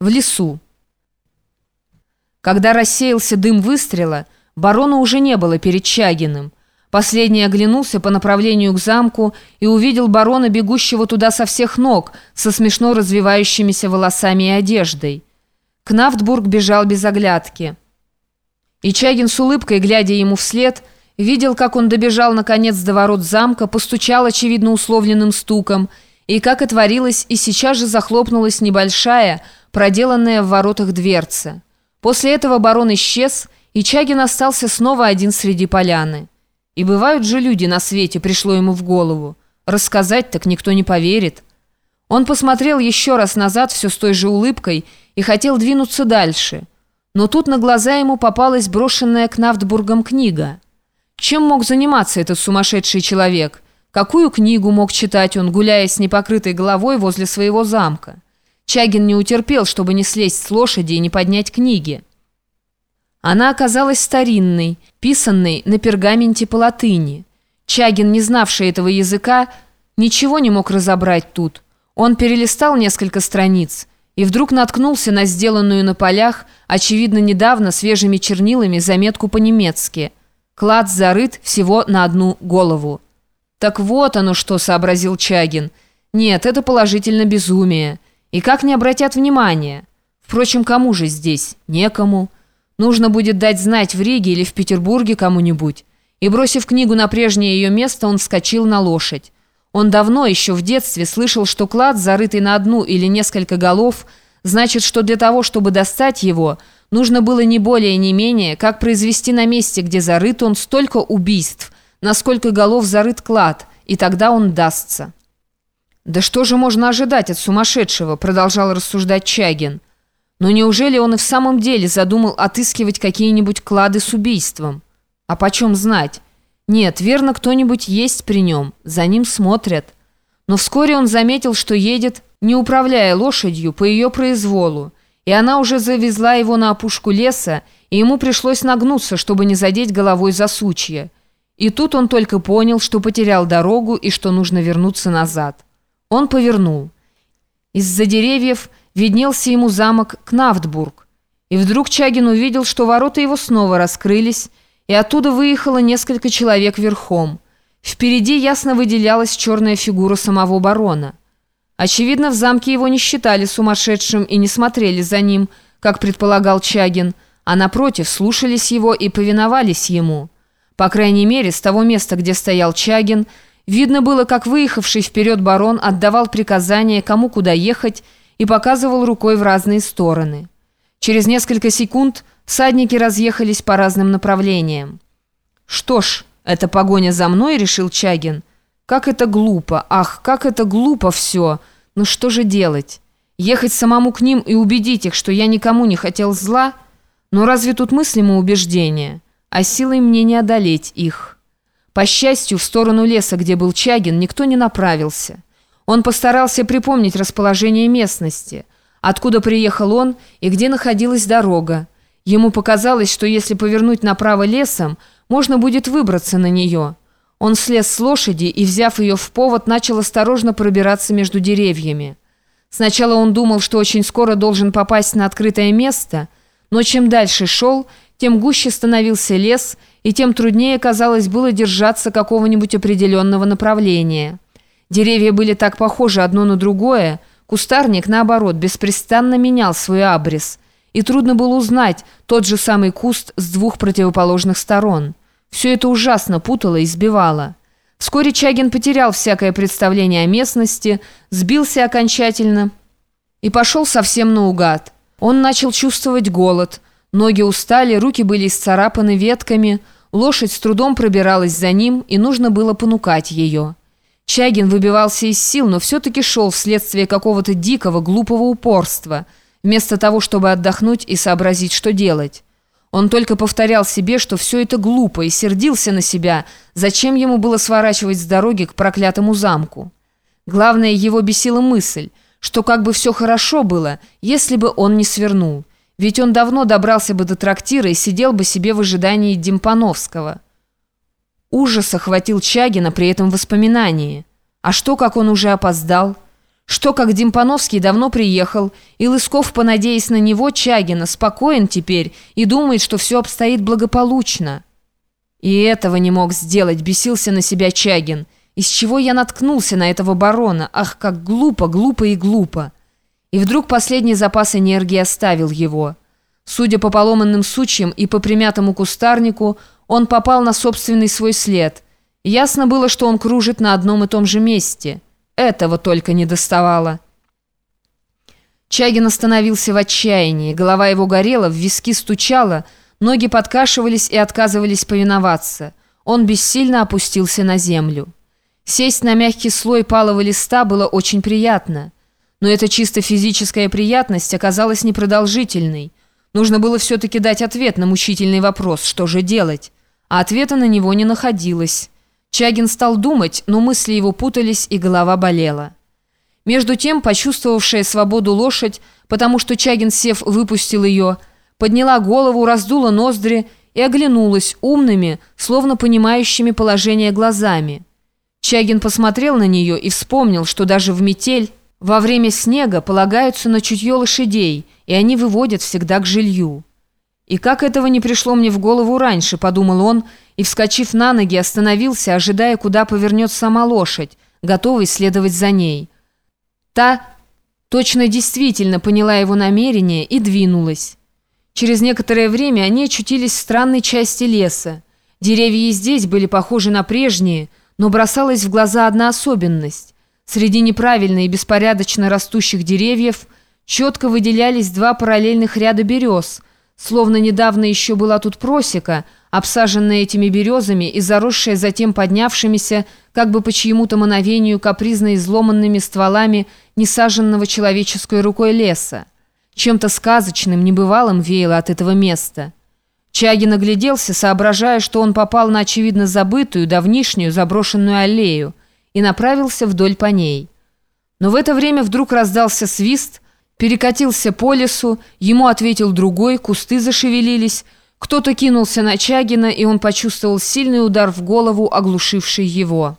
В лесу. Когда рассеялся дым выстрела, барона уже не было перед Чагиным. Последний оглянулся по направлению к замку и увидел барона, бегущего туда со всех ног, со смешно развивающимися волосами и одеждой. Кнафтбург бежал без оглядки. И Чагин с улыбкой, глядя ему вслед, видел, как он добежал наконец до ворот замка, постучал, очевидно, условленным стуком, и как отворилась и сейчас же захлопнулась небольшая, проделанная в воротах дверца. После этого барон исчез, и Чагин остался снова один среди поляны. И бывают же люди на свете, пришло ему в голову. Рассказать так никто не поверит. Он посмотрел еще раз назад все с той же улыбкой и хотел двинуться дальше. Но тут на глаза ему попалась брошенная к Нафтбургам книга. Чем мог заниматься этот сумасшедший человек? Какую книгу мог читать он, гуляя с непокрытой головой возле своего замка? Чагин не утерпел, чтобы не слезть с лошади и не поднять книги. Она оказалась старинной, писанной на пергаменте по латыни. Чагин, не знавший этого языка, ничего не мог разобрать тут. Он перелистал несколько страниц и вдруг наткнулся на сделанную на полях, очевидно, недавно свежими чернилами, заметку по-немецки. «Клад зарыт всего на одну голову». «Так вот оно что», — сообразил Чагин. «Нет, это положительно безумие. И как не обратят внимания? Впрочем, кому же здесь? Некому». Нужно будет дать знать в Риге или в Петербурге кому-нибудь. И, бросив книгу на прежнее ее место, он вскочил на лошадь. Он давно, еще в детстве, слышал, что клад, зарытый на одну или несколько голов, значит, что для того, чтобы достать его, нужно было не более не менее, как произвести на месте, где зарыт он, столько убийств, насколько голов зарыт клад, и тогда он дастся. «Да что же можно ожидать от сумасшедшего?» – продолжал рассуждать Чагин. Но неужели он и в самом деле задумал отыскивать какие-нибудь клады с убийством? А почем знать? Нет, верно, кто-нибудь есть при нем, за ним смотрят. Но вскоре он заметил, что едет, не управляя лошадью, по ее произволу, и она уже завезла его на опушку леса, и ему пришлось нагнуться, чтобы не задеть головой за сучья. И тут он только понял, что потерял дорогу и что нужно вернуться назад. Он повернул. Из-за деревьев виднелся ему замок Кнафтбург. И вдруг Чагин увидел, что ворота его снова раскрылись, и оттуда выехало несколько человек верхом. Впереди ясно выделялась черная фигура самого барона. Очевидно, в замке его не считали сумасшедшим и не смотрели за ним, как предполагал Чагин, а напротив слушались его и повиновались ему. По крайней мере, с того места, где стоял Чагин, видно было, как выехавший вперед барон отдавал приказания, кому куда ехать, и показывал рукой в разные стороны. Через несколько секунд всадники разъехались по разным направлениям. «Что ж, это погоня за мной», — решил Чагин. «Как это глупо! Ах, как это глупо все! Ну что же делать? Ехать самому к ним и убедить их, что я никому не хотел зла? Но разве тут мыслимо убеждение? А силой мне не одолеть их». По счастью, в сторону леса, где был Чагин, никто не направился. Он постарался припомнить расположение местности, откуда приехал он и где находилась дорога. Ему показалось, что если повернуть направо лесом, можно будет выбраться на нее. Он слез с лошади и, взяв ее в повод, начал осторожно пробираться между деревьями. Сначала он думал, что очень скоро должен попасть на открытое место, но чем дальше шел, тем гуще становился лес, и тем труднее, казалось, было держаться какого-нибудь определенного направления. Деревья были так похожи одно на другое, кустарник, наоборот, беспрестанно менял свой абрис, и трудно было узнать тот же самый куст с двух противоположных сторон. Все это ужасно путало и сбивало. Вскоре Чагин потерял всякое представление о местности, сбился окончательно и пошел совсем наугад. Он начал чувствовать голод, ноги устали, руки были исцарапаны ветками, лошадь с трудом пробиралась за ним, и нужно было понукать ее. Чагин выбивался из сил, но все-таки шел вследствие какого-то дикого, глупого упорства, вместо того, чтобы отдохнуть и сообразить, что делать. Он только повторял себе, что все это глупо, и сердился на себя, зачем ему было сворачивать с дороги к проклятому замку. Главное, его бесила мысль, что как бы все хорошо было, если бы он не свернул. Ведь он давно добрался бы до трактира и сидел бы себе в ожидании Демпановского. Ужас охватил Чагина при этом воспоминании. А что, как он уже опоздал? что как Димпановский давно приехал, и Лысков, понадеясь на него, Чагина, спокоен теперь и думает, что все обстоит благополучно. И этого не мог сделать, бесился на себя Чагин. Из чего я наткнулся на этого барона? Ах, как глупо, глупо и глупо. И вдруг последний запас энергии оставил его. Судя по поломанным сучьям и по примятому кустарнику, он попал на собственный свой след. Ясно было, что он кружит на одном и том же месте – этого только не доставало. Чагин остановился в отчаянии. Голова его горела, в виски стучала, ноги подкашивались и отказывались повиноваться. Он бессильно опустился на землю. Сесть на мягкий слой палого листа было очень приятно. Но эта чисто физическая приятность оказалась непродолжительной. Нужно было все-таки дать ответ на мучительный вопрос, что же делать. А ответа на него не находилось. Чагин стал думать, но мысли его путались и голова болела. Между тем, почувствовавшая свободу лошадь, потому что Чагин, сев, выпустил ее, подняла голову, раздула ноздри и оглянулась умными, словно понимающими положение глазами. Чагин посмотрел на нее и вспомнил, что даже в метель во время снега полагаются на чутье лошадей, и они выводят всегда к жилью. «И как этого не пришло мне в голову раньше?» – подумал он, и, вскочив на ноги, остановился, ожидая, куда повернет сама лошадь, готовый следовать за ней. Та точно действительно поняла его намерение и двинулась. Через некоторое время они очутились в странной части леса. Деревья и здесь были похожи на прежние, но бросалась в глаза одна особенность. Среди неправильно и беспорядочно растущих деревьев четко выделялись два параллельных ряда берез – Словно недавно еще была тут просека, обсаженная этими березами и заросшая затем поднявшимися, как бы по чьему-то мановению капризно изломанными стволами несаженного человеческой рукой леса. Чем-то сказочным, небывалым веяло от этого места. Чагин огляделся, соображая, что он попал на очевидно забытую, давнишнюю, заброшенную аллею, и направился вдоль по ней. Но в это время вдруг раздался свист – Перекатился по лесу, ему ответил другой, кусты зашевелились. Кто-то кинулся на Чагина, и он почувствовал сильный удар в голову, оглушивший его.